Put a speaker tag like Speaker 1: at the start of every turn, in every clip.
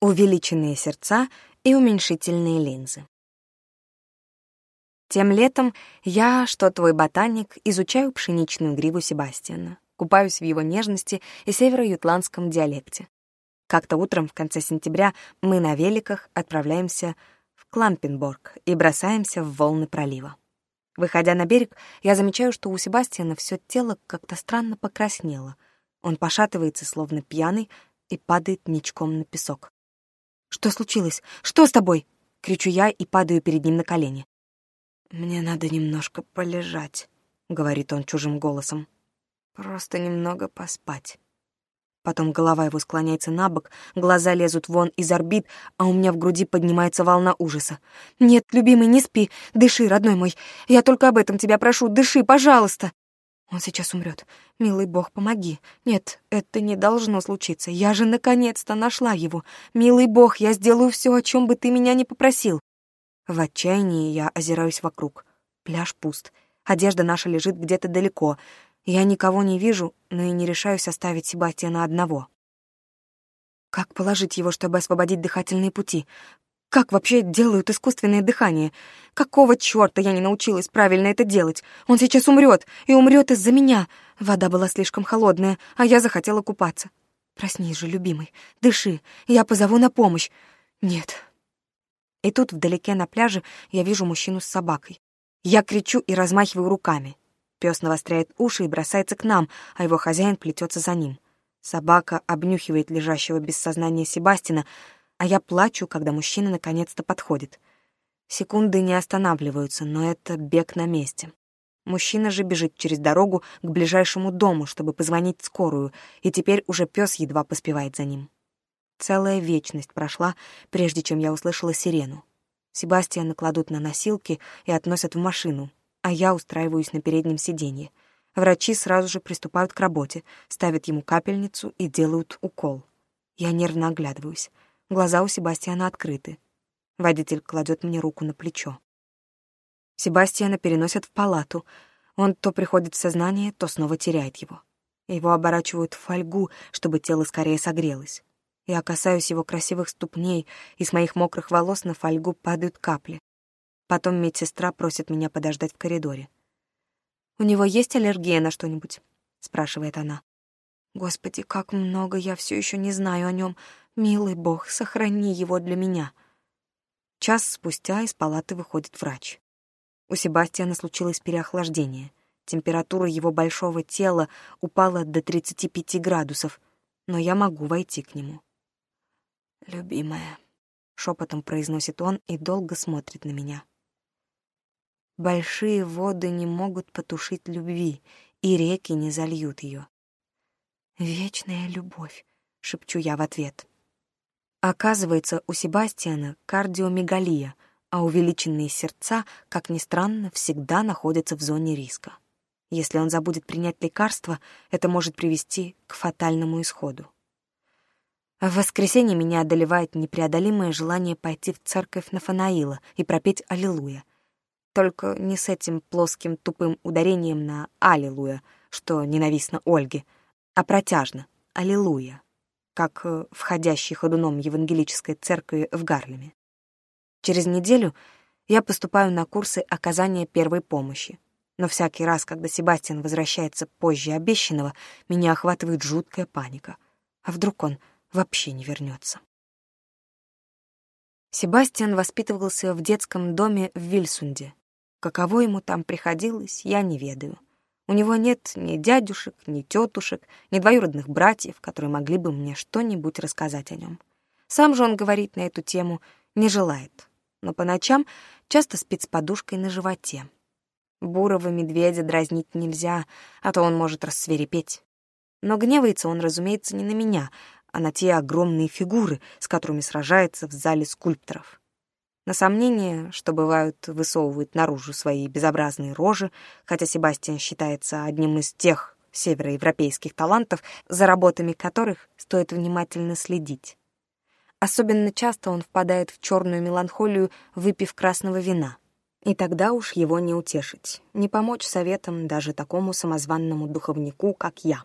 Speaker 1: увеличенные сердца и уменьшительные линзы. Тем летом я, что твой ботаник, изучаю пшеничную гриву Себастьяна, купаюсь в его нежности и северо-ютландском диалекте. Как-то утром в конце сентября мы на великах отправляемся в Клампенборг и бросаемся в волны пролива. Выходя на берег, я замечаю, что у Себастьяна все тело как-то странно покраснело. Он пошатывается, словно пьяный, и падает ничком на песок. «Что случилось? Что с тобой?» — кричу я и падаю перед ним на колени. «Мне надо немножко полежать», — говорит он чужим голосом. «Просто немного поспать». Потом голова его склоняется на бок, глаза лезут вон из орбит, а у меня в груди поднимается волна ужаса. «Нет, любимый, не спи. Дыши, родной мой. Я только об этом тебя прошу. Дыши, пожалуйста!» Он сейчас умрет. Милый бог, помоги. Нет, это не должно случиться. Я же наконец-то нашла его. Милый бог, я сделаю все, о чем бы ты меня не попросил. В отчаянии я озираюсь вокруг. Пляж пуст. Одежда наша лежит где-то далеко. Я никого не вижу, но и не решаюсь оставить Себастьяна одного. Как положить его, чтобы освободить дыхательные пути? Как вообще делают искусственное дыхание? Какого черта я не научилась правильно это делать? Он сейчас умрет, и умрет из-за меня. Вода была слишком холодная, а я захотела купаться. Проснись же, любимый, дыши, я позову на помощь. Нет. И тут вдалеке на пляже я вижу мужчину с собакой. Я кричу и размахиваю руками. Пес навостряет уши и бросается к нам, а его хозяин плетется за ним. Собака обнюхивает лежащего без сознания Себастина, а я плачу, когда мужчина наконец-то подходит. Секунды не останавливаются, но это бег на месте. Мужчина же бежит через дорогу к ближайшему дому, чтобы позвонить скорую, и теперь уже пес едва поспевает за ним. Целая вечность прошла, прежде чем я услышала сирену. Себастьяна кладут на носилки и относят в машину, а я устраиваюсь на переднем сиденье. Врачи сразу же приступают к работе, ставят ему капельницу и делают укол. Я нервно оглядываюсь. Глаза у Себастьяна открыты. Водитель кладет мне руку на плечо. Себастьяна переносят в палату. Он то приходит в сознание, то снова теряет его. Его оборачивают в фольгу, чтобы тело скорее согрелось. Я касаюсь его красивых ступней, и с моих мокрых волос на фольгу падают капли. Потом медсестра просит меня подождать в коридоре. «У него есть аллергия на что-нибудь?» — спрашивает она. «Господи, как много я все еще не знаю о нем. «Милый бог, сохрани его для меня». Час спустя из палаты выходит врач. У Себастьяна случилось переохлаждение. Температура его большого тела упала до 35 градусов, но я могу войти к нему. «Любимая», — шепотом произносит он и долго смотрит на меня. Большие воды не могут потушить любви, и реки не зальют ее. «Вечная любовь», — шепчу я в ответ. Оказывается, у Себастьяна кардиомегалия, а увеличенные сердца, как ни странно, всегда находятся в зоне риска. Если он забудет принять лекарство, это может привести к фатальному исходу. В воскресенье меня одолевает непреодолимое желание пойти в церковь Нафанаила и пропеть «Аллилуйя». Только не с этим плоским тупым ударением на «Аллилуйя», что ненавистно Ольге, а протяжно «Аллилуйя» как э, входящий ходуном евангелической церкви в Гарлеме. Через неделю я поступаю на курсы оказания первой помощи, но всякий раз, когда Себастьян возвращается позже обещанного, меня охватывает жуткая паника. А вдруг он вообще не вернется? Себастьян воспитывался в детском доме в Вильсунде. Каково ему там приходилось, я не ведаю. У него нет ни дядюшек, ни тетушек, ни двоюродных братьев, которые могли бы мне что-нибудь рассказать о нем. Сам же он говорить на эту тему не желает, но по ночам часто спит с подушкой на животе. Бурого медведя дразнить нельзя, а то он может рассверепеть. Но гневается он, разумеется, не на меня, а на те огромные фигуры, с которыми сражается в зале скульпторов. На сомнение, что бывают, высовывают наружу свои безобразные рожи, хотя Себастьян считается одним из тех североевропейских талантов, за работами которых стоит внимательно следить. Особенно часто он впадает в черную меланхолию, выпив красного вина. И тогда уж его не утешить, не помочь советам даже такому самозванному духовнику, как я.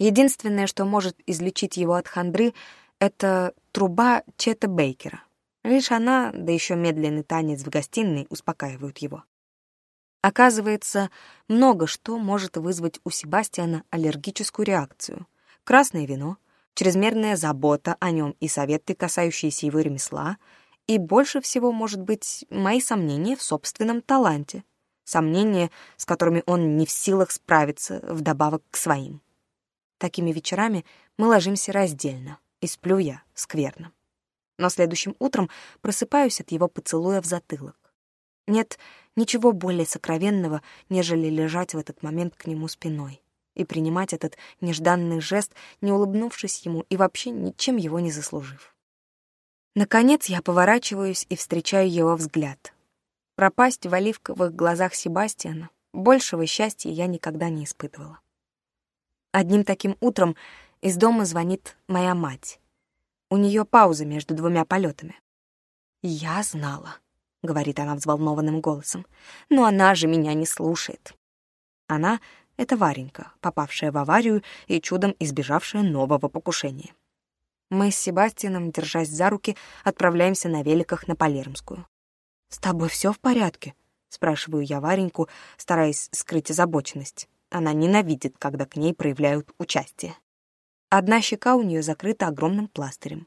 Speaker 1: Единственное, что может излечить его от хандры, это труба Чета Бейкера. Лишь она, да еще медленный танец в гостиной, успокаивают его. Оказывается, много что может вызвать у Себастьяна аллергическую реакцию. Красное вино, чрезмерная забота о нем и советы, касающиеся его ремесла, и больше всего, может быть, мои сомнения в собственном таланте. Сомнения, с которыми он не в силах справиться, вдобавок к своим. Такими вечерами мы ложимся раздельно, и сплю я скверно. Но следующим утром просыпаюсь от его поцелуя в затылок. Нет ничего более сокровенного, нежели лежать в этот момент к нему спиной и принимать этот нежданный жест, не улыбнувшись ему и вообще ничем его не заслужив. Наконец я поворачиваюсь и встречаю его взгляд. Пропасть в оливковых глазах Себастьяна большего счастья я никогда не испытывала. Одним таким утром из дома звонит моя мать. У нее пауза между двумя полетами. «Я знала», — говорит она взволнованным голосом, «но она же меня не слушает». Она — это Варенька, попавшая в аварию и чудом избежавшая нового покушения. Мы с Себастьяном, держась за руки, отправляемся на великах на Палермскую. «С тобой все в порядке?» — спрашиваю я Вареньку, стараясь скрыть озабоченность. Она ненавидит, когда к ней проявляют участие. Одна щека у нее закрыта огромным пластырем.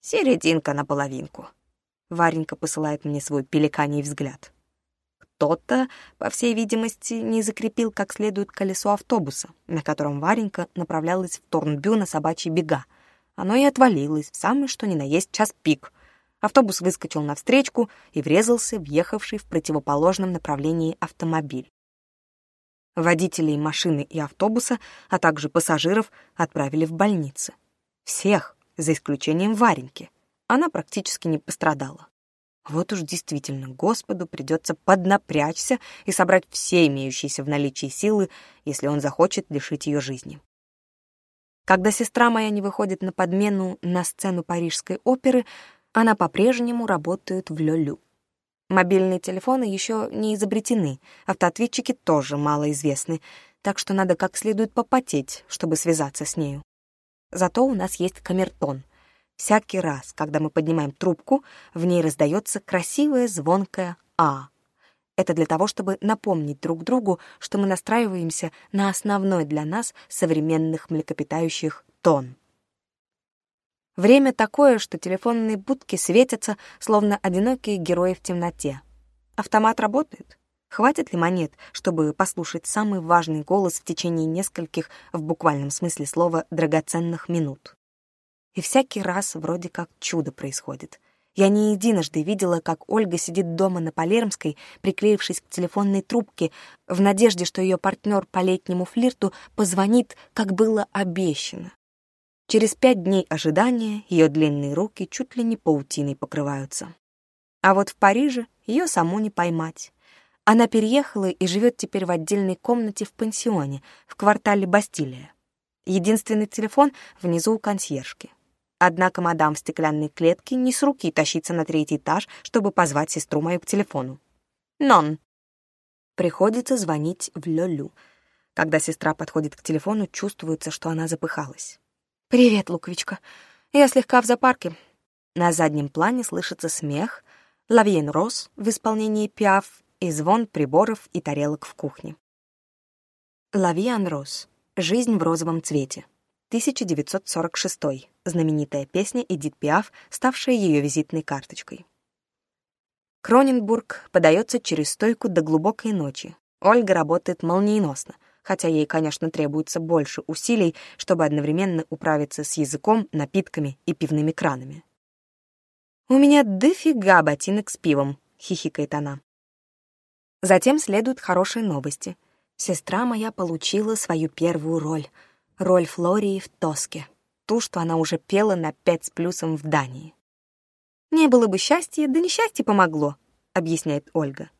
Speaker 1: «Серединка на половинку. — Варенька посылает мне свой пеликаний взгляд. Кто-то, по всей видимости, не закрепил как следует колесо автобуса, на котором Варенька направлялась в Торнбю на собачьи бега. Оно и отвалилось в самый что ни на есть час пик. Автобус выскочил навстречку и врезался в ехавший в противоположном направлении автомобиль. Водителей машины и автобуса, а также пассажиров отправили в больницы. Всех, за исключением Вареньки. Она практически не пострадала. Вот уж действительно Господу придется поднапрячься и собрать все имеющиеся в наличии силы, если он захочет лишить ее жизни. Когда сестра моя не выходит на подмену на сцену Парижской оперы, она по-прежнему работает в Лёлю. Мобильные телефоны еще не изобретены, автоответчики тоже малоизвестны, так что надо как следует попотеть, чтобы связаться с нею. Зато у нас есть камертон. Всякий раз, когда мы поднимаем трубку, в ней раздается красивое звонкое «А». Это для того, чтобы напомнить друг другу, что мы настраиваемся на основной для нас современных млекопитающих тон. Время такое, что телефонные будки светятся, словно одинокие герои в темноте. Автомат работает? Хватит ли монет, чтобы послушать самый важный голос в течение нескольких, в буквальном смысле слова, драгоценных минут? И всякий раз вроде как чудо происходит. Я не единожды видела, как Ольга сидит дома на Палермской, приклеившись к телефонной трубке, в надежде, что ее партнер по летнему флирту позвонит, как было обещано. Через пять дней ожидания ее длинные руки чуть ли не паутиной покрываются. А вот в Париже ее саму не поймать. Она переехала и живет теперь в отдельной комнате в пансионе в квартале Бастилия. Единственный телефон внизу у консьержки. Однако мадам в стеклянной клетке не с руки тащится на третий этаж, чтобы позвать сестру мою к телефону. Нон. Приходится звонить в Лёлю. Когда сестра подходит к телефону, чувствуется, что она запыхалась. «Привет, Луковичка. Я слегка в запарке». На заднем плане слышится смех, лавьен роз в исполнении пиаф и звон приборов и тарелок в кухне. Лавьен роз. Жизнь в розовом цвете. 1946. Знаменитая песня Эдит Пиаф, ставшая ее визитной карточкой. Кроненбург подается через стойку до глубокой ночи. Ольга работает молниеносно — хотя ей, конечно, требуется больше усилий, чтобы одновременно управиться с языком, напитками и пивными кранами. «У меня дофига ботинок с пивом», — хихикает она. Затем следуют хорошие новости. Сестра моя получила свою первую роль. Роль Флории в «Тоске». Ту, что она уже пела на пять с плюсом в Дании. «Не было бы счастья, да несчастье помогло», — объясняет Ольга.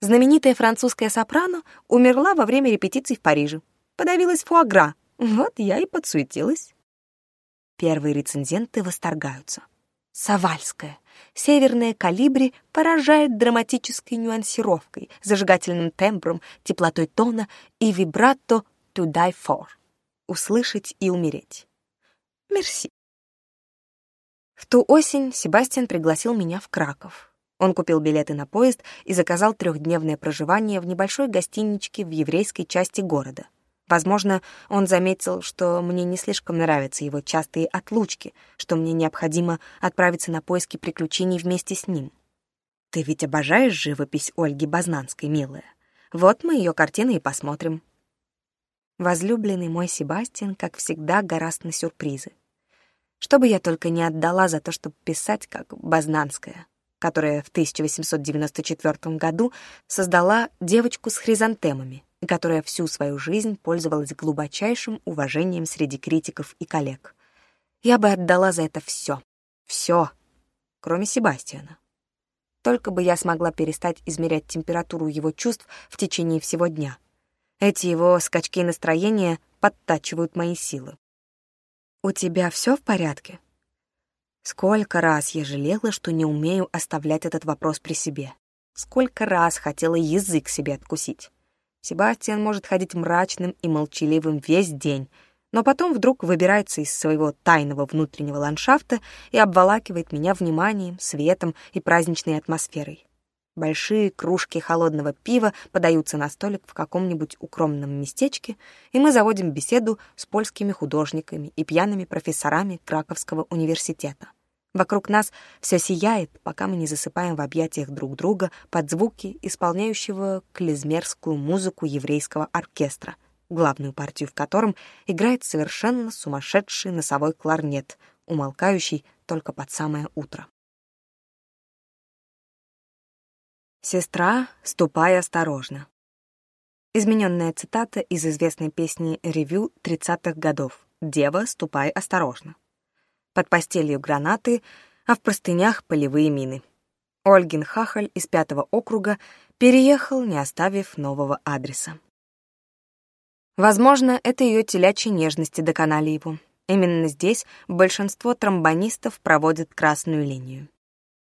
Speaker 1: Знаменитая французская сопрано умерла во время репетиций в Париже. Подавилась фуагра. Вот я и подсуетилась. Первые рецензенты восторгаются. Савальская. северная калибри поражает драматической нюансировкой, зажигательным тембром, теплотой тона и вибрато «to die for» — услышать и умереть. Мерси. В ту осень Себастьян пригласил меня в Краков. Он купил билеты на поезд и заказал трехдневное проживание в небольшой гостиничке в еврейской части города. Возможно, он заметил, что мне не слишком нравятся его частые отлучки, что мне необходимо отправиться на поиски приключений вместе с ним. «Ты ведь обожаешь живопись Ольги Базнанской, милая? Вот мы ее картины и посмотрим». Возлюбленный мой Себастьян, как всегда, гораст на сюрпризы. Что бы я только не отдала за то, чтобы писать, как Базнанская которая в 1894 году создала девочку с хризантемами, которая всю свою жизнь пользовалась глубочайшим уважением среди критиков и коллег. Я бы отдала за это все. Все. Кроме Себастьяна. Только бы я смогла перестать измерять температуру его чувств в течение всего дня. Эти его скачки настроения подтачивают мои силы. «У тебя все в порядке?» Сколько раз я жалела, что не умею оставлять этот вопрос при себе. Сколько раз хотела язык себе откусить. Себастьян может ходить мрачным и молчаливым весь день, но потом вдруг выбирается из своего тайного внутреннего ландшафта и обволакивает меня вниманием, светом и праздничной атмосферой. Большие кружки холодного пива подаются на столик в каком-нибудь укромном местечке, и мы заводим беседу с польскими художниками и пьяными профессорами Краковского университета. Вокруг нас все сияет, пока мы не засыпаем в объятиях друг друга под звуки, исполняющего клизмерскую музыку еврейского оркестра, главную партию в котором играет совершенно сумасшедший носовой кларнет, умолкающий только под самое утро. «Сестра, ступай осторожно». Измененная цитата из известной песни «Ревю» 30-х годов «Дева, ступай осторожно» под постелью гранаты, а в простынях полевые мины. Ольгин Хахаль из пятого округа переехал, не оставив нового адреса. Возможно, это ее телячьи нежности доконали его. Именно здесь большинство тромбонистов проводят красную линию.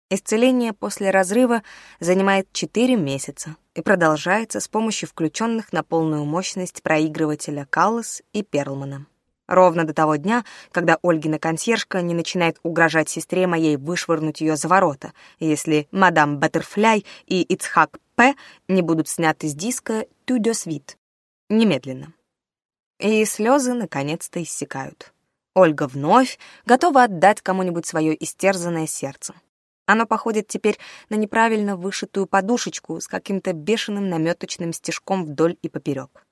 Speaker 1: Исцеление после разрыва занимает 4 месяца и продолжается с помощью включенных на полную мощность проигрывателя Каллас и Перлмана. Ровно до того дня, когда Ольгина консьержка не начинает угрожать сестре моей вышвырнуть ее за ворота, если мадам Баттерфляй и Ицхак П. не будут сняты с диска «Тюдё Свит» немедленно. И слезы наконец-то иссякают. Ольга вновь готова отдать кому-нибудь свое истерзанное сердце. Оно походит теперь на неправильно вышитую подушечку с каким-то бешеным наметочным стежком вдоль и поперек.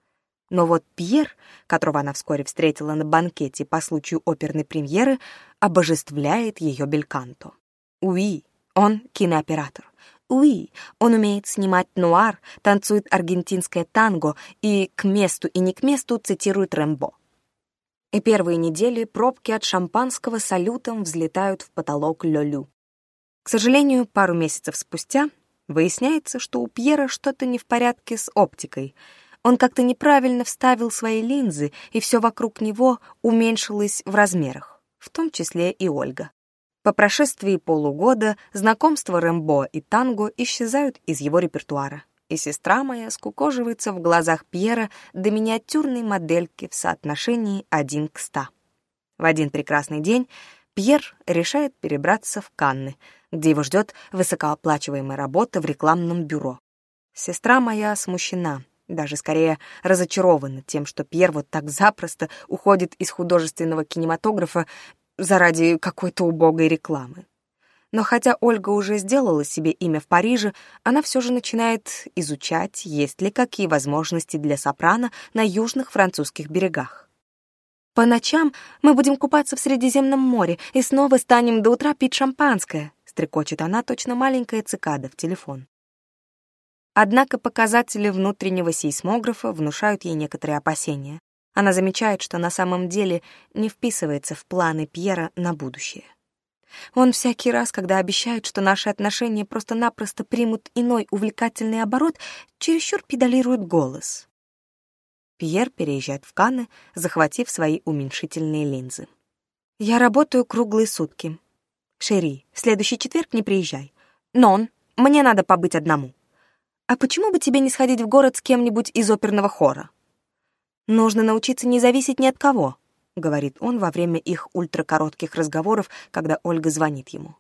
Speaker 1: Но вот Пьер, которого она вскоре встретила на банкете по случаю оперной премьеры, обожествляет ее бельканто. Уи, он кинооператор. Уи, он умеет снимать нуар, танцует аргентинское танго и к месту и не к месту цитирует Рэмбо. И первые недели пробки от шампанского салютом взлетают в потолок Лёлю. К сожалению, пару месяцев спустя выясняется, что у Пьера что-то не в порядке с оптикой — он как-то неправильно вставил свои линзы, и все вокруг него уменьшилось в размерах, в том числе и Ольга. По прошествии полугода знакомства Рэмбо и танго исчезают из его репертуара, и сестра моя скукоживается в глазах Пьера до миниатюрной модельки в соотношении один к ста. В один прекрасный день Пьер решает перебраться в Канны, где его ждет высокооплачиваемая работа в рекламном бюро. Сестра моя смущена даже скорее разочарованы тем, что Пьер вот так запросто уходит из художественного кинематографа заради какой-то убогой рекламы. Но хотя Ольга уже сделала себе имя в Париже, она все же начинает изучать, есть ли какие возможности для сопрано на южных французских берегах. «По ночам мы будем купаться в Средиземном море и снова станем до утра пить шампанское», — стрекочет она, точно маленькая цикада, в телефон. Однако показатели внутреннего сейсмографа внушают ей некоторые опасения. Она замечает, что на самом деле не вписывается в планы Пьера на будущее. Он всякий раз, когда обещает, что наши отношения просто-напросто примут иной увлекательный оборот, чересчур педалирует голос. Пьер переезжает в Каны, захватив свои уменьшительные линзы. «Я работаю круглые сутки. Шери, в следующий четверг не приезжай. Нон, мне надо побыть одному». «А почему бы тебе не сходить в город с кем-нибудь из оперного хора?» «Нужно научиться не зависеть ни от кого», — говорит он во время их ультракоротких разговоров, когда Ольга звонит ему.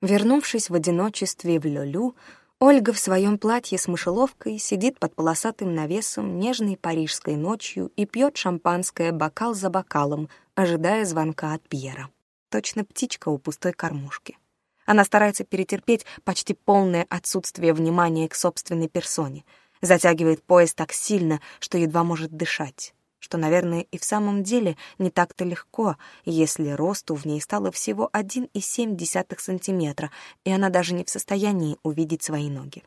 Speaker 1: Вернувшись в одиночестве в Лёлю, Ольга в своем платье с мышеловкой сидит под полосатым навесом нежной парижской ночью и пьет шампанское бокал за бокалом, ожидая звонка от Пьера. Точно птичка у пустой кормушки. Она старается перетерпеть почти полное отсутствие внимания к собственной персоне, затягивает пояс так сильно, что едва может дышать что, наверное, и в самом деле не так-то легко, если росту в ней стало всего 1,7 сантиметра, и она даже не в состоянии увидеть свои ноги.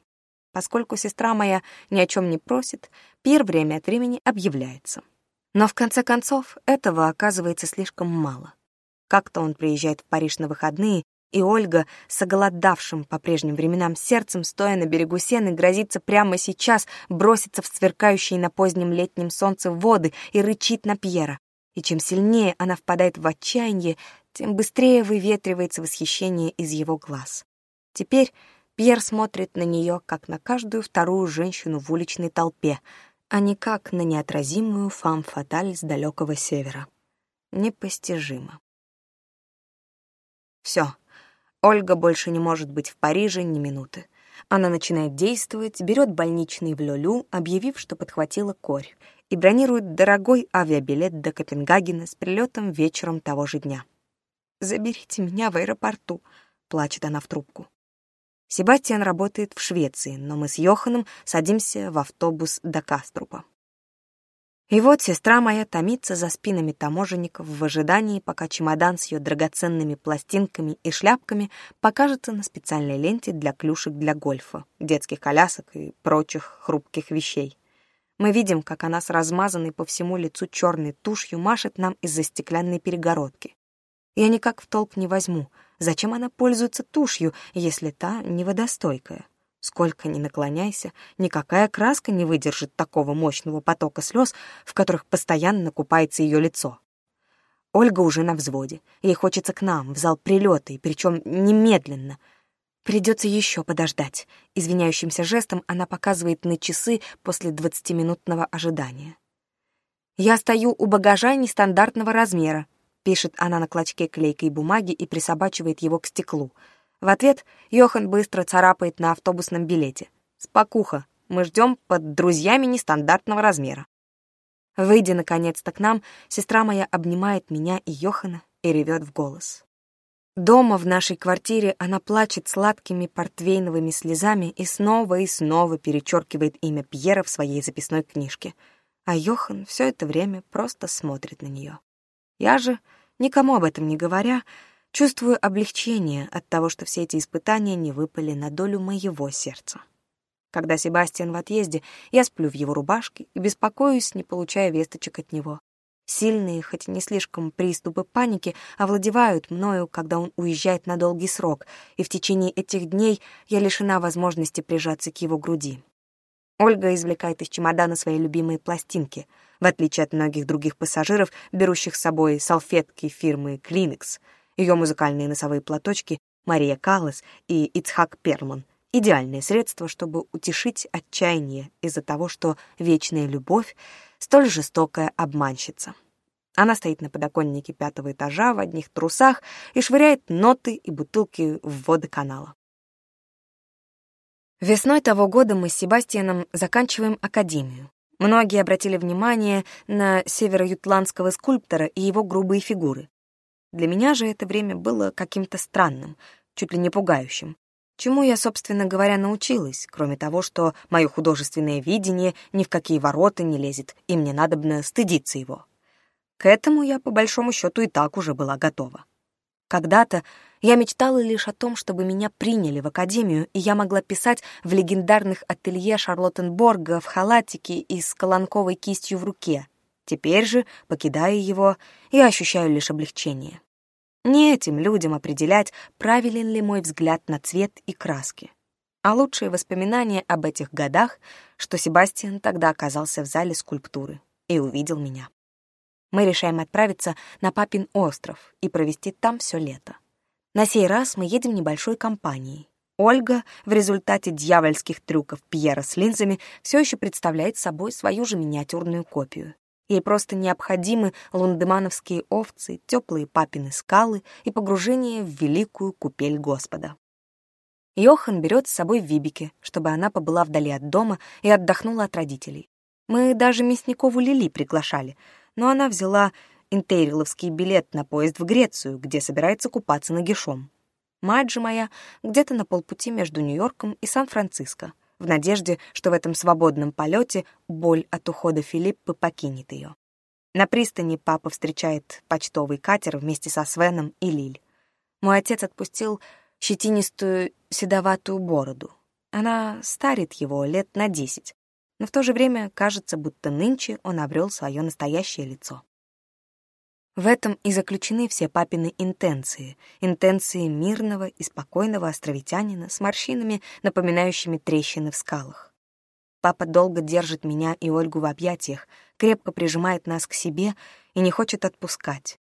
Speaker 1: Поскольку сестра моя ни о чем не просит, Пьер время от времени объявляется. Но в конце концов этого оказывается слишком мало. Как-то он приезжает в Париж на выходные и Ольга, соголодавшим по прежним временам сердцем, стоя на берегу сены, грозится прямо сейчас броситься в сверкающие на позднем летнем солнце воды и рычит на Пьера. И чем сильнее она впадает в отчаяние, тем быстрее выветривается восхищение из его глаз. Теперь Пьер смотрит на нее, как на каждую вторую женщину в уличной толпе, а не как на неотразимую фам-фаталь с далекого севера. Непостижимо. Все, Ольга больше не может быть в Париже ни минуты. Она начинает действовать, берет больничный в Люлю, объявив, что подхватила корь, и бронирует дорогой авиабилет до Копенгагена с прилетом вечером того же дня. «Заберите меня в аэропорту», — плачет она в трубку. Себастьян работает в Швеции, но мы с Йоханом садимся в автобус до Каструпа. И вот сестра моя томится за спинами таможенников в ожидании, пока чемодан с ее драгоценными пластинками и шляпками покажется на специальной ленте для клюшек для гольфа, детских колясок и прочих хрупких вещей. Мы видим, как она с размазанной по всему лицу черной тушью машет нам из-за стеклянной перегородки. Я никак в толк не возьму, зачем она пользуется тушью, если та неводостойкая. Сколько ни наклоняйся, никакая краска не выдержит такого мощного потока слез, в которых постоянно купается ее лицо. Ольга уже на взводе. Ей хочется к нам, в зал прилета, и причем немедленно. Придется еще подождать. Извиняющимся жестом она показывает на часы после двадцатиминутного ожидания. «Я стою у багажа нестандартного размера», — пишет она на клочке клейкой бумаги и присобачивает его к стеклу — в ответ Йохан быстро царапает на автобусном билете. «Спокуха, мы ждем под друзьями нестандартного размера». Выйдя наконец-то к нам, сестра моя обнимает меня и Йохана и ревет в голос. Дома в нашей квартире она плачет сладкими портвейновыми слезами и снова и снова перечеркивает имя Пьера в своей записной книжке, а Йохан все это время просто смотрит на нее. Я же, никому об этом не говоря, Чувствую облегчение от того, что все эти испытания не выпали на долю моего сердца. Когда Себастьян в отъезде, я сплю в его рубашке и беспокоюсь, не получая весточек от него. Сильные, хоть и не слишком приступы паники, овладевают мною, когда он уезжает на долгий срок, и в течение этих дней я лишена возможности прижаться к его груди. Ольга извлекает из чемодана свои любимые пластинки, в отличие от многих других пассажиров, берущих с собой салфетки фирмы «Клинекс», ее музыкальные носовые платочки Мария Каллес и Ицхак Перман — идеальное средство, чтобы утешить отчаяние из-за того, что вечная любовь — столь жестокая обманщица. Она стоит на подоконнике пятого этажа в одних трусах и швыряет ноты и бутылки в водоканала. Весной того года мы с Себастьяном заканчиваем академию. Многие обратили внимание на северо-ютландского скульптора и его грубые фигуры. Для меня же это время было каким-то странным, чуть ли не пугающим. Чему я, собственно говоря, научилась, кроме того, что мое художественное видение ни в какие ворота не лезет, и мне надобно стыдиться его. К этому я, по большому счету, и так уже была готова. Когда-то я мечтала лишь о том, чтобы меня приняли в академию, и я могла писать в легендарных ателье Шарлоттенборга в халатике и с колонковой кистью в руке. Теперь же, покидая его, я ощущаю лишь облегчение. Не этим людям определять, правилен ли мой взгляд на цвет и краски. А лучшие воспоминания об этих годах, что Себастьян тогда оказался в зале скульптуры и увидел меня. Мы решаем отправиться на Папин остров и провести там все лето. На сей раз мы едем небольшой компанией. Ольга в результате дьявольских трюков Пьера с линзами все еще представляет собой свою же миниатюрную копию. Ей просто необходимы лундемановские овцы, теплые папины скалы и погружение в великую купель Господа. Йохан берет с собой Вибики, чтобы она побыла вдали от дома и отдохнула от родителей. Мы даже Мясникову Лили приглашали, но она взяла интериловский билет на поезд в Грецию, где собирается купаться нагишом. Мать же моя где-то на полпути между Нью-Йорком и Сан-Франциско — в надежде, что в этом свободном полете боль от ухода Филиппы покинет ее. На пристани папа встречает почтовый катер вместе со Свеном и Лиль. Мой отец отпустил щетинистую седоватую бороду. Она старит его лет на десять, но в то же время кажется, будто нынче он обрел свое настоящее лицо. В этом и заключены все папины интенции, интенции мирного и спокойного островитянина с морщинами, напоминающими трещины в скалах. Папа долго держит меня и Ольгу в объятиях, крепко прижимает нас к себе и не хочет отпускать.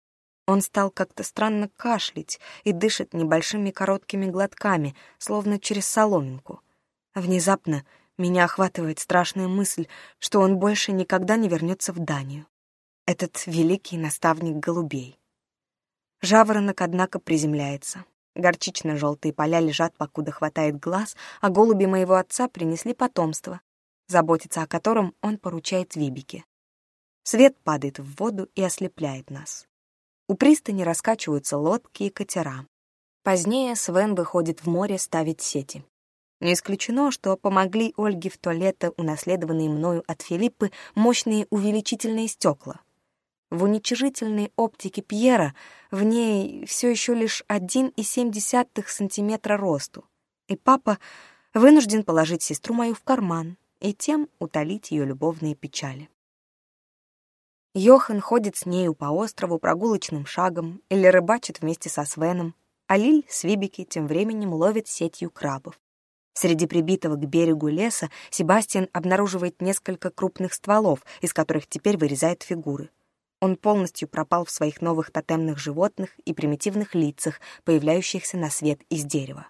Speaker 1: Он стал как-то странно кашлять и дышит небольшими короткими глотками, словно через соломинку. Внезапно меня охватывает страшная мысль, что он больше никогда не вернется в Данию этот великий наставник голубей. Жаворонок, однако, приземляется. Горчично-желтые поля лежат, покуда хватает глаз, а голуби моего отца принесли потомство, заботиться о котором он поручает Вибике. Свет падает в воду и ослепляет нас. У пристани раскачиваются лодки и катера. Позднее Свен выходит в море ставить сети. Не исключено, что помогли Ольге в то лето унаследованные мною от Филиппы мощные увеличительные стекла, в уничижительной оптике Пьера в ней все еще лишь 1,7 сантиметра росту. И папа вынужден положить сестру мою в карман и тем утолить ее любовные печали. Йохан ходит с нею по острову прогулочным шагом или рыбачит вместе со Свеном, а Лиль с Вибики тем временем ловит сетью крабов. Среди прибитого к берегу леса Себастьян обнаруживает несколько крупных стволов, из которых теперь вырезает фигуры — он полностью пропал в своих новых тотемных животных и примитивных лицах, появляющихся на свет из дерева.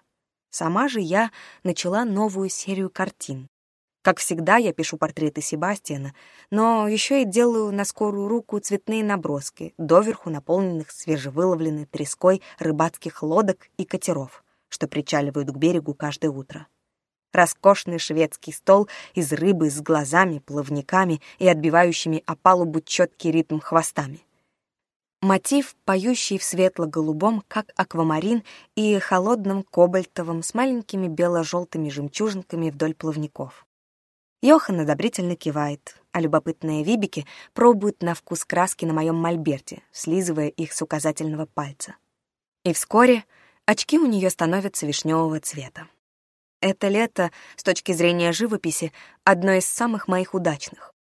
Speaker 1: Сама же я начала новую серию картин. Как всегда, я пишу портреты Себастьяна, но еще и делаю на скорую руку цветные наброски, доверху наполненных свежевыловленной треской рыбацких лодок и катеров, что причаливают к берегу каждое утро. Роскошный шведский стол из рыбы с глазами, плавниками и отбивающими о палубу четкий ритм хвостами. Мотив, поющий в светло-голубом, как аквамарин, и холодном кобальтовом с маленькими бело-желтыми жемчужинками вдоль плавников. Йохан одобрительно кивает, а любопытные вибики пробуют на вкус краски на моем мольберте, слизывая их с указательного пальца. И вскоре очки у нее становятся вишневого цвета это лето, с точки зрения живописи, одно из самых моих удачных.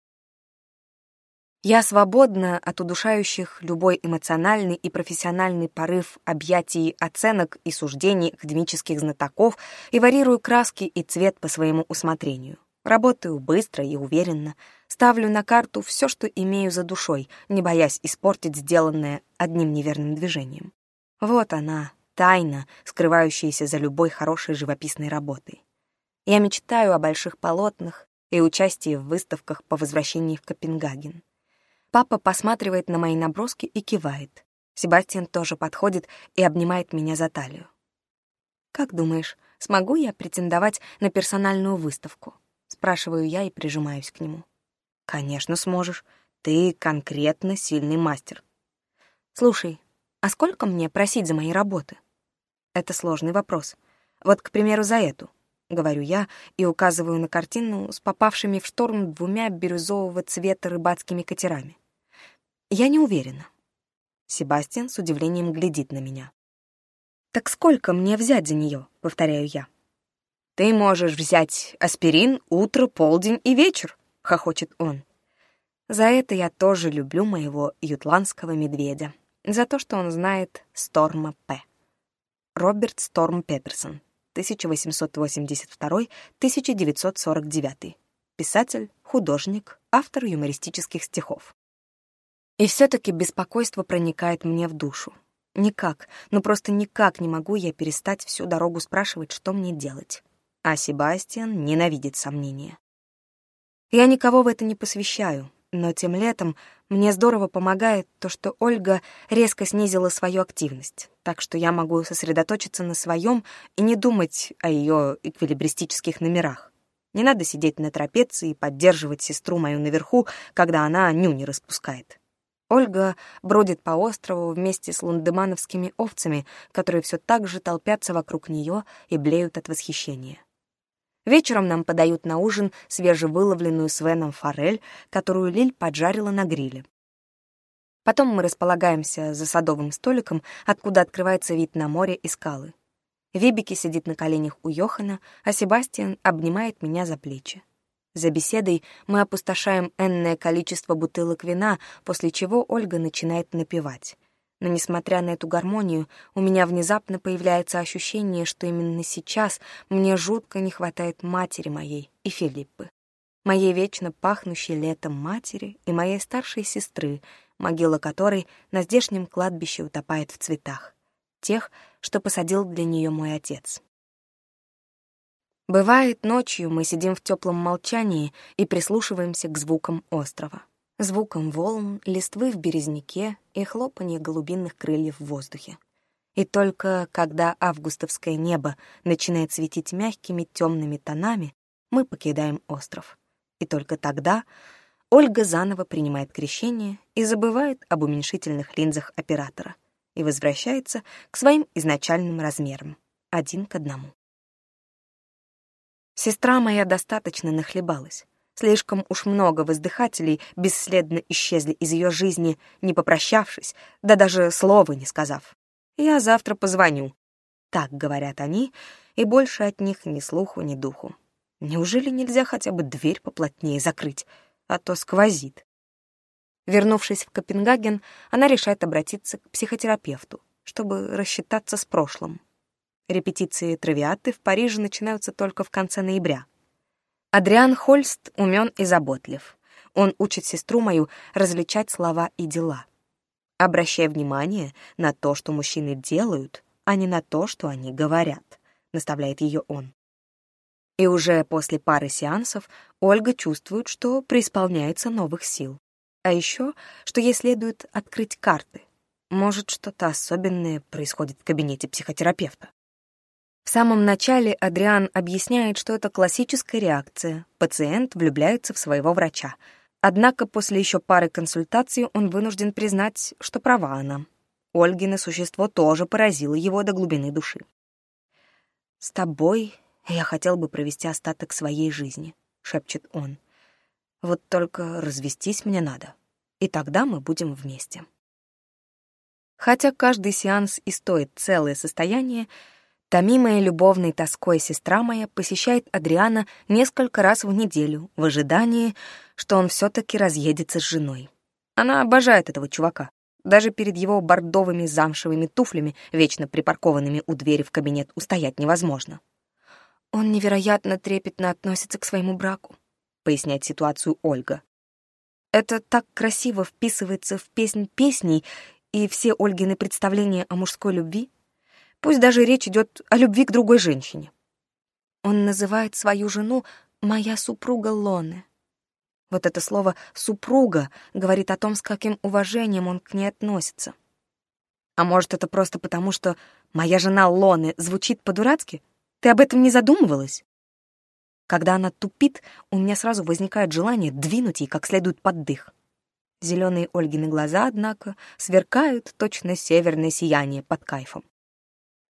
Speaker 1: Я свободна от удушающих любой эмоциональный и профессиональный порыв объятий, оценок и суждений академических знатоков и варьирую краски и цвет по своему усмотрению. Работаю быстро и уверенно, ставлю на карту все, что имею за душой, не боясь испортить сделанное одним неверным движением. Вот она, тайна, скрывающаяся за любой хорошей живописной работой. Я мечтаю о больших полотнах и участии в выставках по возвращении в Копенгаген. Папа посматривает на мои наброски и кивает. Себастьян тоже подходит и обнимает меня за талию. «Как думаешь, смогу я претендовать на персональную выставку?» Спрашиваю я и прижимаюсь к нему. «Конечно сможешь. Ты конкретно сильный мастер». «Слушай, а сколько мне просить за мои работы?» Это сложный вопрос. Вот, к примеру, за эту. Говорю я и указываю на картину с попавшими в шторм двумя бирюзового цвета рыбацкими катерами. Я не уверена. Себастьян с удивлением глядит на меня. «Так сколько мне взять за нее?» — повторяю я. «Ты можешь взять аспирин утро, полдень и вечер», — хохочет он. За это я тоже люблю моего ютландского медведя. За то, что он знает Сторма П. Роберт Сторм Петерсон, 1882-1949. Писатель, художник, автор юмористических стихов. И все-таки беспокойство проникает мне в душу. Никак, ну просто никак не могу я перестать всю дорогу спрашивать, что мне делать. А Себастьян ненавидит сомнения. Я никого в это не посвящаю, но тем летом мне здорово помогает то, что Ольга резко снизила свою активность, так что я могу сосредоточиться на своем и не думать о ее эквилибристических номерах. Не надо сидеть на трапеции и поддерживать сестру мою наверху, когда она ню не распускает. Ольга бродит по острову вместе с лундемановскими овцами, которые все так же толпятся вокруг нее и блеют от восхищения. Вечером нам подают на ужин свежевыловленную Свеном форель, которую Лиль поджарила на гриле. Потом мы располагаемся за садовым столиком, откуда открывается вид на море и скалы. Вибики сидит на коленях у Йохана, а Себастьян обнимает меня за плечи. За беседой мы опустошаем энное количество бутылок вина, после чего Ольга начинает напевать. Но, несмотря на эту гармонию, у меня внезапно появляется ощущение, что именно сейчас мне жутко не хватает матери моей и Филиппы. Моей вечно пахнущей летом матери и моей старшей сестры, могила которой на здешнем кладбище утопает в цветах. Тех, что посадил для нее мой отец. Бывает, ночью мы сидим в теплом молчании и прислушиваемся к звукам острова звуком волн, листвы в березняке и хлопанье голубинных крыльев в воздухе. И только когда августовское небо начинает светить мягкими темными тонами, мы покидаем остров. И только тогда Ольга заново принимает крещение и забывает об уменьшительных линзах оператора и возвращается к своим изначальным размерам, один к одному. Сестра моя достаточно нахлебалась. Слишком уж много воздыхателей бесследно исчезли из ее жизни, не попрощавшись, да даже слова не сказав. «Я завтра позвоню». Так говорят они, и больше от них ни слуху, ни духу. Неужели нельзя хотя бы дверь поплотнее закрыть, а то сквозит? Вернувшись в Копенгаген, она решает обратиться к психотерапевту, чтобы рассчитаться с прошлым. Репетиции травиаты в Париже начинаются только в конце ноября — Адриан Хольст умен и заботлив. Он учит сестру мою различать слова и дела, обращая внимание на то, что мужчины делают, а не на то, что они говорят, наставляет ее он. И уже после пары сеансов Ольга чувствует, что преисполняется новых сил. А еще, что ей следует открыть карты. Может, что-то особенное происходит в кабинете психотерапевта. В самом начале Адриан объясняет, что это классическая реакция. Пациент влюбляется в своего врача. Однако после еще пары консультаций он вынужден признать, что права она. Ольгино существо тоже поразило его до глубины души. «С тобой я хотел бы провести остаток своей жизни», — шепчет он. «Вот только развестись мне надо, и тогда мы будем вместе». Хотя каждый сеанс и стоит целое состояние, Томимая любовной тоской сестра моя посещает Адриана несколько раз в неделю в ожидании, что он все-таки разъедется с женой. Она обожает этого чувака. Даже перед его бордовыми замшевыми туфлями, вечно припаркованными у двери в кабинет, устоять невозможно. «Он невероятно трепетно относится к своему браку», — поясняет ситуацию Ольга. «Это так красиво вписывается в песнь песней и все Ольгины представления о мужской любви, Пусть даже речь идет о любви к другой женщине. Он называет свою жену «моя супруга Лоне». Вот это слово «супруга» говорит о том, с каким уважением он к ней относится. А может, это просто потому, что «моя жена Лоне» звучит по-дурацки? Ты об этом не задумывалась? Когда она тупит, у меня сразу возникает желание двинуть ей как следует под дых. Зеленые Ольгины глаза, однако, сверкают точно северное сияние под кайфом.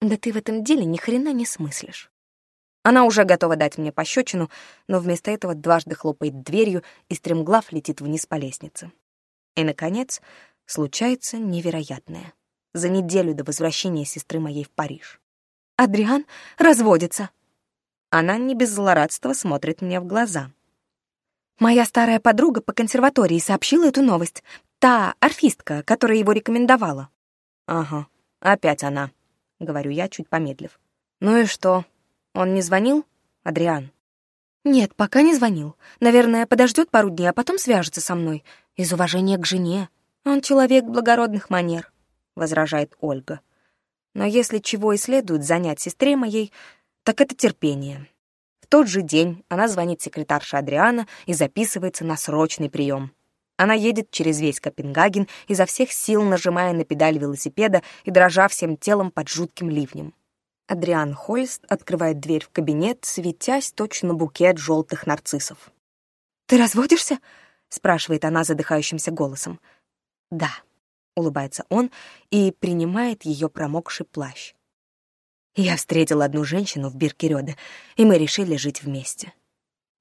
Speaker 1: Да ты в этом деле ни хрена не смыслишь. Она уже готова дать мне пощечину, но вместо этого дважды хлопает дверью и стремглав летит вниз по лестнице. И, наконец, случается невероятное. За неделю до возвращения сестры моей в Париж. Адриан разводится. Она не без злорадства смотрит мне в глаза. Моя старая подруга по консерватории сообщила эту новость. Та орфистка, которая его рекомендовала. Ага, опять она. — говорю я, чуть помедлив. «Ну и что? Он не звонил, Адриан?» «Нет, пока не звонил. Наверное, подождет пару дней, а потом свяжется со мной. Из уважения к жене. Он человек благородных манер», — возражает Ольга. «Но если чего и следует занять сестре моей, так это терпение». В тот же день она звонит секретарше Адриана и записывается на срочный прием. Она едет через весь Копенгаген, изо всех сил нажимая на педаль велосипеда и дрожа всем телом под жутким ливнем. Адриан Хольст открывает дверь в кабинет, светясь точно букет желтых нарциссов. «Ты разводишься?» — спрашивает она задыхающимся голосом. «Да», — улыбается он и принимает ее промокший плащ. «Я встретил одну женщину в Биркерёде, и мы решили жить вместе».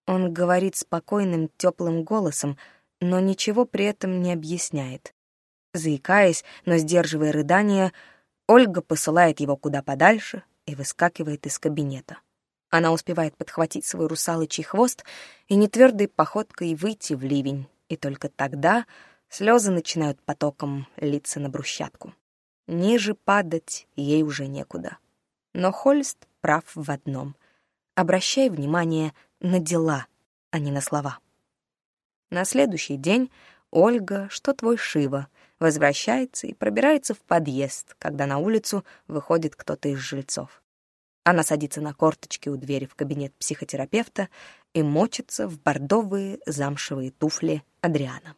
Speaker 1: Он говорит спокойным, теплым голосом — но ничего при этом не объясняет. Заикаясь, но сдерживая рыдание, Ольга посылает его куда подальше и выскакивает из кабинета. Она успевает подхватить свой русалочий хвост и нетвердой походкой выйти в ливень, и только тогда слезы начинают потоком литься на брусчатку. Ниже падать ей уже некуда. Но Хольст прав в одном. Обращай внимание на дела, а не на слова. На следующий день Ольга, что твой Шива, возвращается и пробирается в подъезд, когда на улицу выходит кто-то из жильцов. Она садится на корточки у двери в кабинет психотерапевта и мочится в бордовые замшевые туфли Адриана.